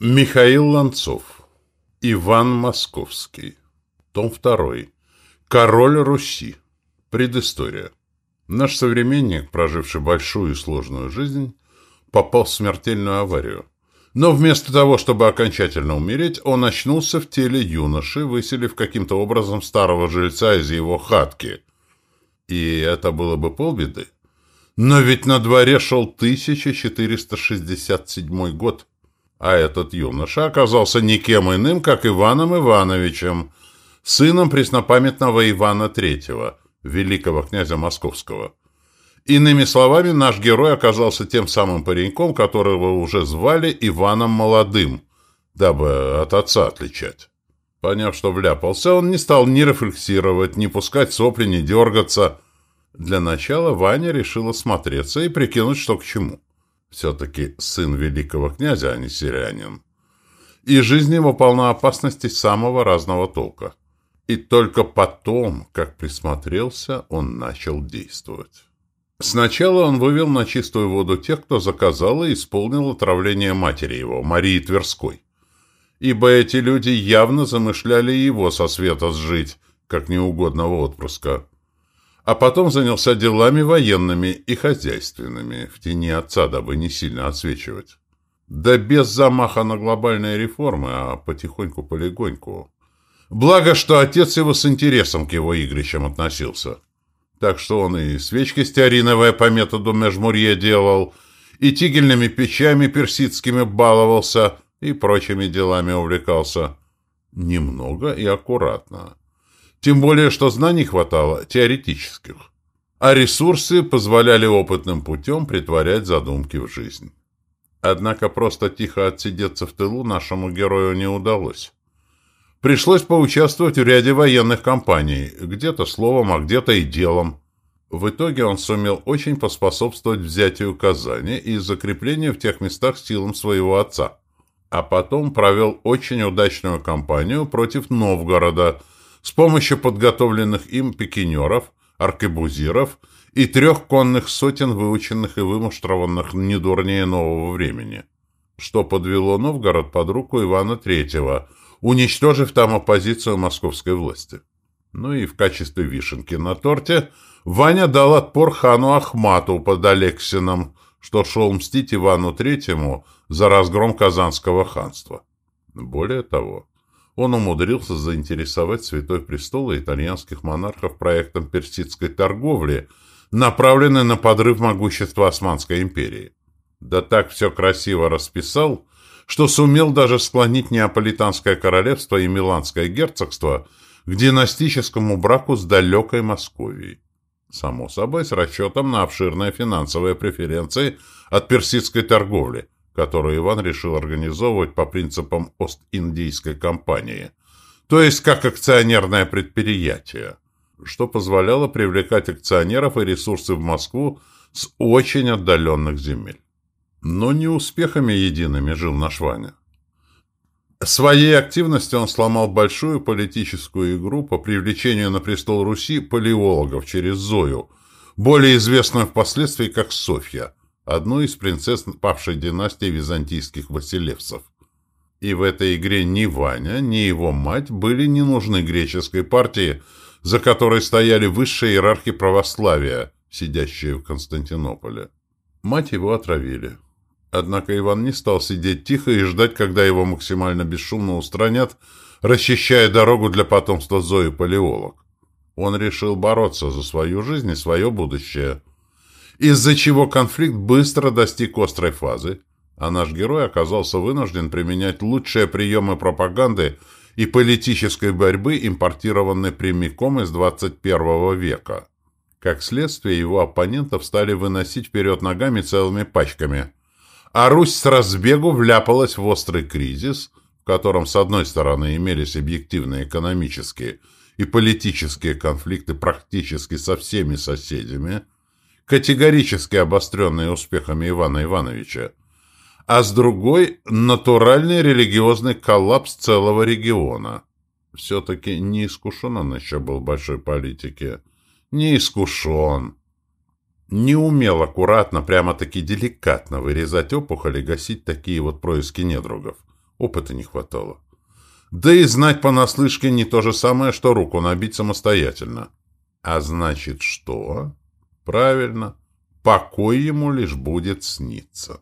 Михаил Ланцов. Иван Московский. Том 2. Король Руси. Предыстория. Наш современник, проживший большую и сложную жизнь, попал в смертельную аварию. Но вместо того, чтобы окончательно умереть, он очнулся в теле юноши, выселив каким-то образом старого жильца из его хатки. И это было бы полбеды. Но ведь на дворе шел 1467 год. А этот юноша оказался никем иным, как Иваном Ивановичем, сыном преснопамятного Ивана III, великого князя Московского. Иными словами, наш герой оказался тем самым пареньком, которого уже звали Иваном Молодым, дабы от отца отличать. Поняв, что вляпался, он не стал ни рефлексировать, ни пускать сопли, ни дергаться. Для начала Ваня решил осмотреться и прикинуть, что к чему. Все-таки сын великого князя, а не сирянин. И жизнь его полна опасностей самого разного толка. И только потом, как присмотрелся, он начал действовать. Сначала он вывел на чистую воду тех, кто заказал и исполнил отравление матери его, Марии Тверской. Ибо эти люди явно замышляли его со света сжить, как неугодного отпрыска а потом занялся делами военными и хозяйственными, в тени отца, дабы не сильно отсвечивать. Да без замаха на глобальные реформы, а потихоньку-полегоньку. Благо, что отец его с интересом к его игрищам относился. Так что он и свечки стеариновые по методу Межмурье делал, и тигельными печами персидскими баловался, и прочими делами увлекался. Немного и аккуратно. Тем более, что знаний хватало теоретических, а ресурсы позволяли опытным путем притворять задумки в жизнь. Однако просто тихо отсидеться в тылу нашему герою не удалось. Пришлось поучаствовать в ряде военных кампаний, где-то словом, а где-то и делом. В итоге он сумел очень поспособствовать взятию Казани и закреплению в тех местах силам своего отца. А потом провел очень удачную кампанию против Новгорода – с помощью подготовленных им пикинеров, аркебузиров и трех конных сотен выученных и вымуштрованных не дурнее нового времени, что подвело Новгород под руку Ивана III, уничтожив там оппозицию московской власти. Ну и в качестве вишенки на торте Ваня дал отпор хану Ахмату под Алексином, что шел мстить Ивану III за разгром Казанского ханства. Более того, он умудрился заинтересовать Святой Престол и итальянских монархов проектом персидской торговли, направленной на подрыв могущества Османской империи. Да так все красиво расписал, что сумел даже склонить Неаполитанское королевство и Миланское герцогство к династическому браку с далекой Московией. Само собой, с расчетом на обширные финансовые преференции от персидской торговли – которую Иван решил организовывать по принципам Ост-Индийской компании, то есть как акционерное предприятие, что позволяло привлекать акционеров и ресурсы в Москву с очень отдаленных земель. Но не успехами едиными жил наш Ваня. Своей активностью он сломал большую политическую игру по привлечению на престол Руси палеологов через Зою, более известную впоследствии как Софья – одну из принцесс павшей династии византийских Василевсов. И в этой игре ни Ваня, ни его мать были не нужны греческой партии, за которой стояли высшие иерархи православия, сидящие в Константинополе. Мать его отравили. Однако Иван не стал сидеть тихо и ждать, когда его максимально бесшумно устранят, расчищая дорогу для потомства Зои Палеолог. Он решил бороться за свою жизнь и свое будущее – из-за чего конфликт быстро достиг острой фазы, а наш герой оказался вынужден применять лучшие приемы пропаганды и политической борьбы, импортированные прямиком из 21 века. Как следствие, его оппонентов стали выносить вперед ногами целыми пачками. А Русь с разбегу вляпалась в острый кризис, в котором, с одной стороны, имелись объективные экономические и политические конфликты практически со всеми соседями – категорически обостренные успехами Ивана Ивановича, а с другой – натуральный религиозный коллапс целого региона. Все-таки не искушен он еще был в большой политике. Не искушен. Не умел аккуратно, прямо-таки деликатно вырезать опухоли, гасить такие вот происки недругов. Опыта не хватало. Да и знать понаслышке не то же самое, что руку набить самостоятельно. А значит, что? Правильно, покой ему лишь будет сниться.